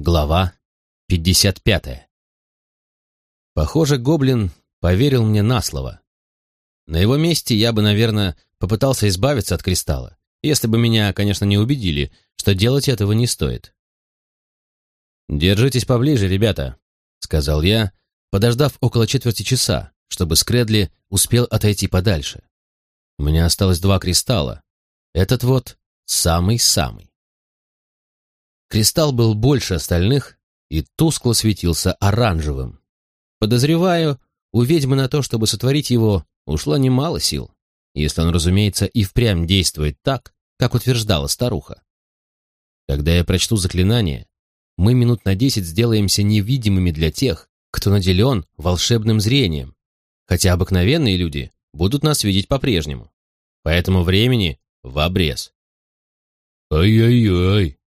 Глава 55. Похоже, гоблин поверил мне на слово. На его месте я бы, наверное, попытался избавиться от кристалла, если бы меня, конечно, не убедили, что делать этого не стоит. «Держитесь поближе, ребята», — сказал я, подождав около четверти часа, чтобы Скредли успел отойти подальше. У меня осталось два кристалла. Этот вот самый-самый. Кристалл был больше остальных и тускло светился оранжевым. Подозреваю, у ведьмы на то, чтобы сотворить его, ушло немало сил, если он, разумеется, и впрямь действует так, как утверждала старуха. Когда я прочту заклинание, мы минут на десять сделаемся невидимыми для тех, кто наделен волшебным зрением, хотя обыкновенные люди будут нас видеть по-прежнему. Поэтому времени в обрез. «Ай-яй-яй!»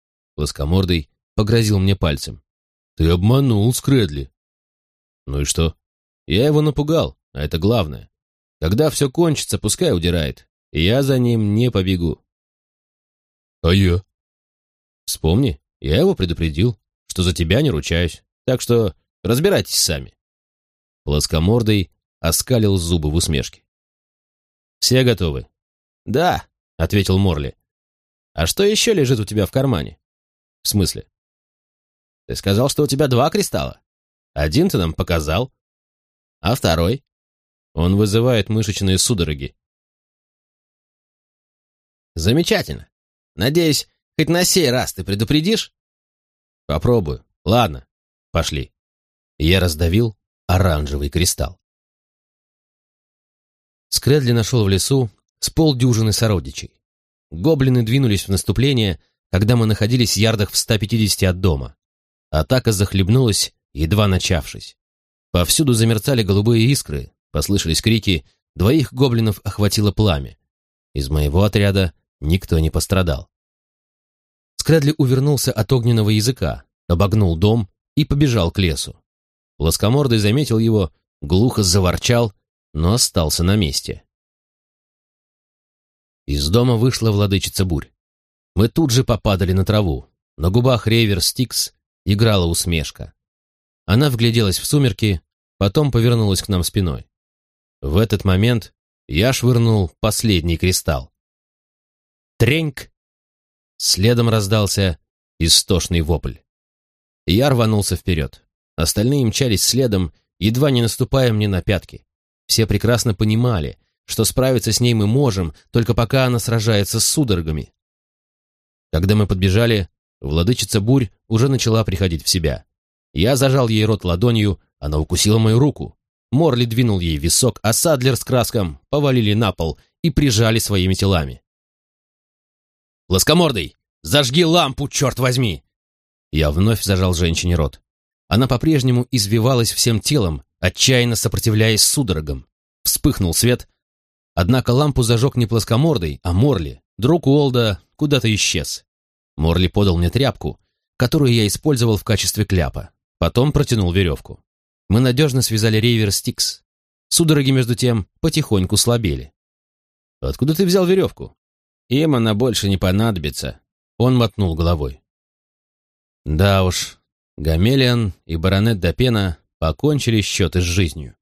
Плоскомордый погрозил мне пальцем. «Ты обманул Скредли». «Ну и что? Я его напугал, а это главное. Когда все кончится, пускай удирает. Я за ним не побегу». «А я?» «Вспомни, я его предупредил, что за тебя не ручаюсь. Так что разбирайтесь сами». Плоскомордый оскалил зубы в усмешке. «Все готовы?» «Да», — ответил Морли. «А что еще лежит у тебя в кармане?» «В смысле?» «Ты сказал, что у тебя два кристалла. Один ты нам показал, а второй?» «Он вызывает мышечные судороги». «Замечательно. Надеюсь, хоть на сей раз ты предупредишь?» «Попробую. Ладно, пошли». Я раздавил оранжевый кристалл. Скредли нашел в лесу с полдюжины сородичей. Гоблины двинулись в наступление, когда мы находились в ярдах в 150 от дома. Атака захлебнулась, едва начавшись. Повсюду замерцали голубые искры, послышались крики, двоих гоблинов охватило пламя. Из моего отряда никто не пострадал. Скрэдли увернулся от огненного языка, обогнул дом и побежал к лесу. Плоскомордый заметил его, глухо заворчал, но остался на месте. Из дома вышла владычица бурь. Мы тут же попадали на траву. На губах Рейвер Стикс играла усмешка. Она вгляделась в сумерки, потом повернулась к нам спиной. В этот момент я швырнул последний кристалл. Треньк! Следом раздался истошный вопль. Я рванулся вперед. Остальные мчались следом, едва не наступая мне на пятки. Все прекрасно понимали, что справиться с ней мы можем, только пока она сражается с судорогами. Когда мы подбежали, владычица бурь уже начала приходить в себя. Я зажал ей рот ладонью, она укусила мою руку. Морли двинул ей висок, а Садлер с краском повалили на пол и прижали своими телами. «Плоскомордый, зажги лампу, черт возьми!» Я вновь зажал женщине рот. Она по-прежнему извивалась всем телом, отчаянно сопротивляясь судорогам. Вспыхнул свет, однако лампу зажег не плоскомордый, а Морли, друг Уолда, куда-то исчез. Морли подал мне тряпку, которую я использовал в качестве кляпа. Потом протянул веревку. Мы надежно связали рейвер Стикс. Судороги, между тем, потихоньку слабели. «Откуда ты взял веревку?» «Им она больше не понадобится», — он мотнул головой. Да уж, Гамелиан и баронет Допена покончили счеты с жизнью.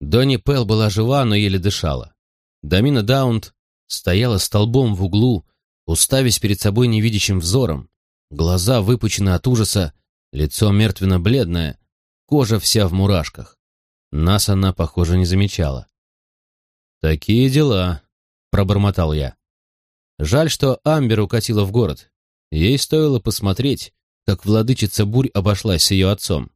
Донни Пел была жива, но еле дышала. Дамина Даунт стояла столбом в углу, уставясь перед собой невидящим взором, глаза выпучены от ужаса, лицо мертвенно-бледное, кожа вся в мурашках. Нас она, похоже, не замечала. «Такие дела», — пробормотал я. Жаль, что Амбер укатила в город. Ей стоило посмотреть, как владычица бурь обошлась с ее отцом.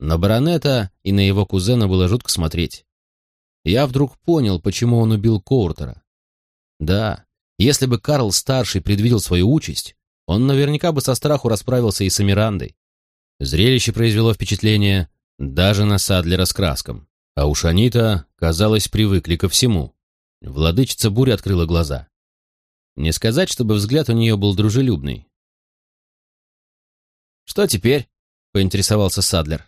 На баронета и на его кузена было жутко смотреть. Я вдруг понял, почему он убил Коуртера. Да, если бы Карл-старший предвидел свою участь, он наверняка бы со страху расправился и с Эмирандой. Зрелище произвело впечатление даже на Садлера с краском. А уж они-то, казалось, привыкли ко всему. Владычица бури открыла глаза. Не сказать, чтобы взгляд у нее был дружелюбный. «Что теперь?» — поинтересовался Садлер.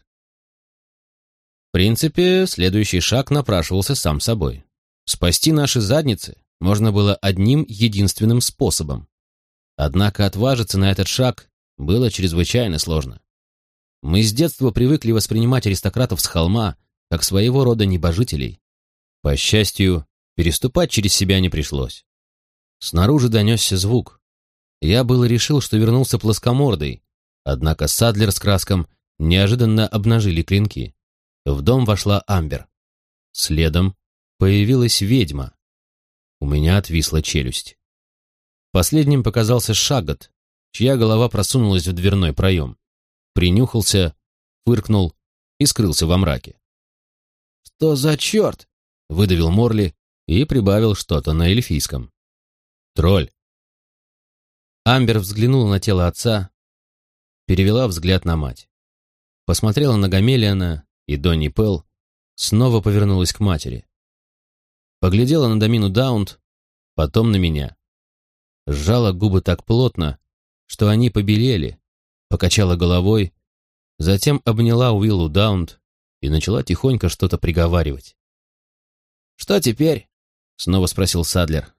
В принципе, следующий шаг напрашивался сам собой. Спасти наши задницы можно было одним единственным способом. Однако отважиться на этот шаг было чрезвычайно сложно. Мы с детства привыкли воспринимать аристократов с холма как своего рода небожителей. По счастью, переступать через себя не пришлось. Снаружи донесся звук. Я было решил, что вернулся плоскомордой, однако Садлер с Краском неожиданно обнажили клинки. В дом вошла Амбер. Следом появилась ведьма. У меня отвисла челюсть. Последним показался Шагот, чья голова просунулась в дверной проем. Принюхался, фыркнул и скрылся во мраке. «Что за черт?» — выдавил Морли и прибавил что-то на эльфийском. «Тролль!» Амбер взглянула на тело отца, перевела взгляд на мать. Посмотрела на Гамелиана и Донни Пелл, снова повернулась к матери. Поглядела на Домину Даунт, потом на меня сжала губы так плотно, что они побелели, покачала головой, затем обняла Уиллу Даунт и начала тихонько что-то приговаривать. «Что теперь?» — снова спросил Садлер.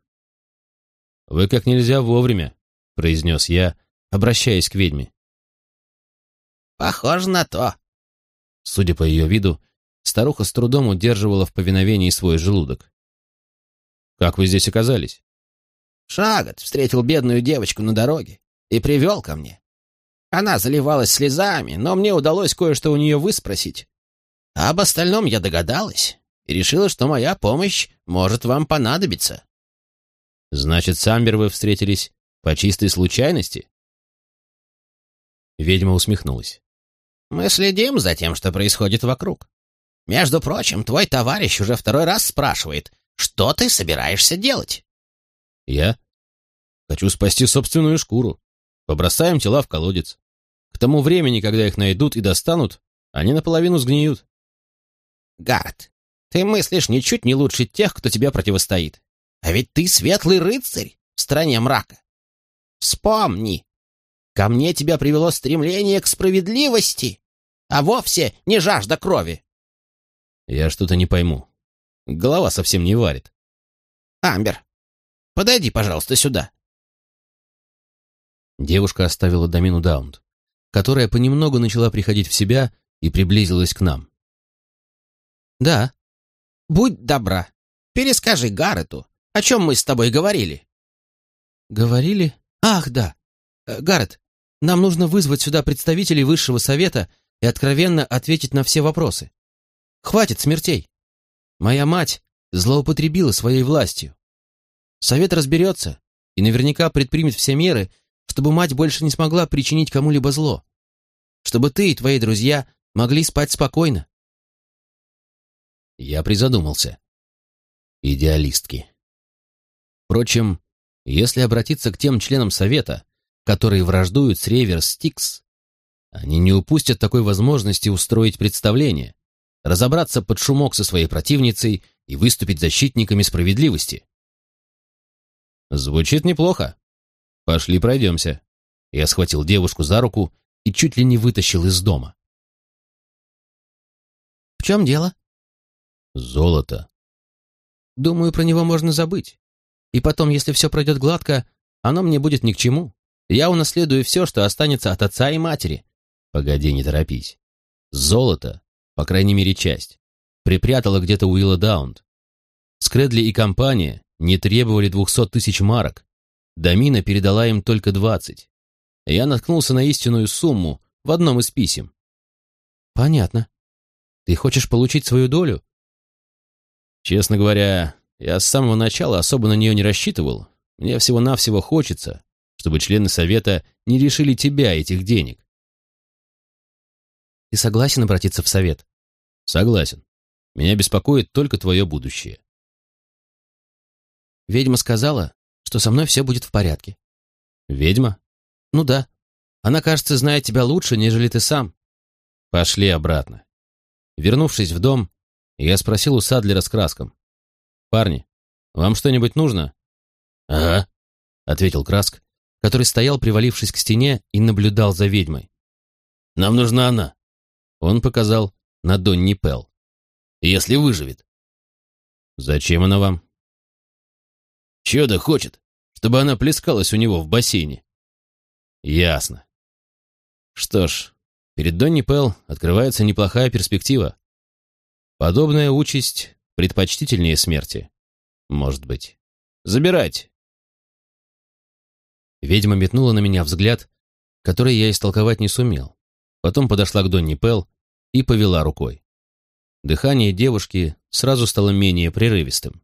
«Вы как нельзя вовремя», — произнес я, обращаясь к ведьме. «Похоже на то». Судя по ее виду, старуха с трудом удерживала в повиновении свой желудок. «Как вы здесь оказались?» Шагот встретил бедную девочку на дороге и привел ко мне. Она заливалась слезами, но мне удалось кое-что у нее выспросить. А об остальном я догадалась и решила, что моя помощь может вам понадобиться. Значит, с Амбер вы встретились по чистой случайности? Ведьма усмехнулась. Мы следим за тем, что происходит вокруг. Между прочим, твой товарищ уже второй раз спрашивает, что ты собираешься делать? Я хочу спасти собственную шкуру. Побросаем тела в колодец. К тому времени, когда их найдут и достанут, они наполовину сгниют. Гард, ты мыслишь ничуть не лучше тех, кто тебе противостоит. А ведь ты светлый рыцарь в стране мрака. Вспомни, ко мне тебя привело стремление к справедливости, а вовсе не жажда крови. Я что-то не пойму. Голова совсем не варит. Амбер, Подойди, пожалуйста, сюда». Девушка оставила Домину Даунт, которая понемногу начала приходить в себя и приблизилась к нам. «Да. Будь добра. Перескажи Гаррету, о чем мы с тобой говорили». «Говорили? Ах, да. Э, Гаррет, нам нужно вызвать сюда представителей высшего совета и откровенно ответить на все вопросы. Хватит смертей. Моя мать злоупотребила своей властью. Совет разберется и наверняка предпримет все меры, чтобы мать больше не смогла причинить кому-либо зло. Чтобы ты и твои друзья могли спать спокойно. Я призадумался. Идеалистки. Впрочем, если обратиться к тем членам Совета, которые враждуют с Реверс Стикс, они не упустят такой возможности устроить представление, разобраться под шумок со своей противницей и выступить защитниками справедливости. Звучит неплохо. Пошли пройдемся. Я схватил девушку за руку и чуть ли не вытащил из дома. В чем дело? Золото. Думаю, про него можно забыть. И потом, если все пройдет гладко, оно мне будет ни к чему. Я унаследую все, что останется от отца и матери. Погоди, не торопись. Золото, по крайней мере часть, припрятала где-то Уилла Даунт. Скредли и компания не требовали двухсот тысяч марок. Дамина передала им только двадцать. Я наткнулся на истинную сумму в одном из писем. Понятно. Ты хочешь получить свою долю? Честно говоря, я с самого начала особо на нее не рассчитывал. Мне всего-навсего хочется, чтобы члены совета не лишили тебя этих денег. Ты согласен обратиться в совет? Согласен. Меня беспокоит только твое будущее. Ведьма сказала, что со мной все будет в порядке. Ведьма? Ну да. Она, кажется, знает тебя лучше, нежели ты сам. Пошли обратно. Вернувшись в дом, я спросил у Садлера с Краском. «Парни, вам что-нибудь нужно?» «Ага», — ответил Краск, который стоял, привалившись к стене, и наблюдал за ведьмой. «Нам нужна она». Он показал на Донни Пел. «Если выживет». «Зачем она вам?» Чёда хочет, чтобы она плескалась у него в бассейне. Ясно. Что ж, перед Донни Пелл открывается неплохая перспектива. Подобная участь предпочтительнее смерти. Может быть. Забирать. Ведьма метнула на меня взгляд, который я истолковать не сумел. Потом подошла к Донни Пелл и повела рукой. Дыхание девушки сразу стало менее прерывистым.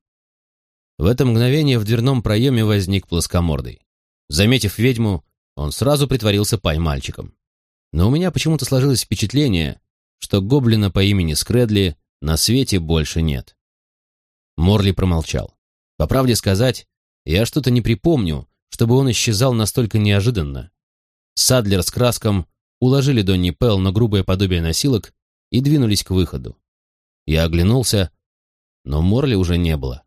В это мгновение в дверном проеме возник плоскомордый. Заметив ведьму, он сразу притворился пай-мальчиком. Но у меня почему-то сложилось впечатление, что гоблина по имени Скредли на свете больше нет. Морли промолчал. По правде сказать, я что-то не припомню, чтобы он исчезал настолько неожиданно. Садлер с Краском уложили Донни Пелл на грубое подобие носилок и двинулись к выходу. Я оглянулся, но Морли уже не было.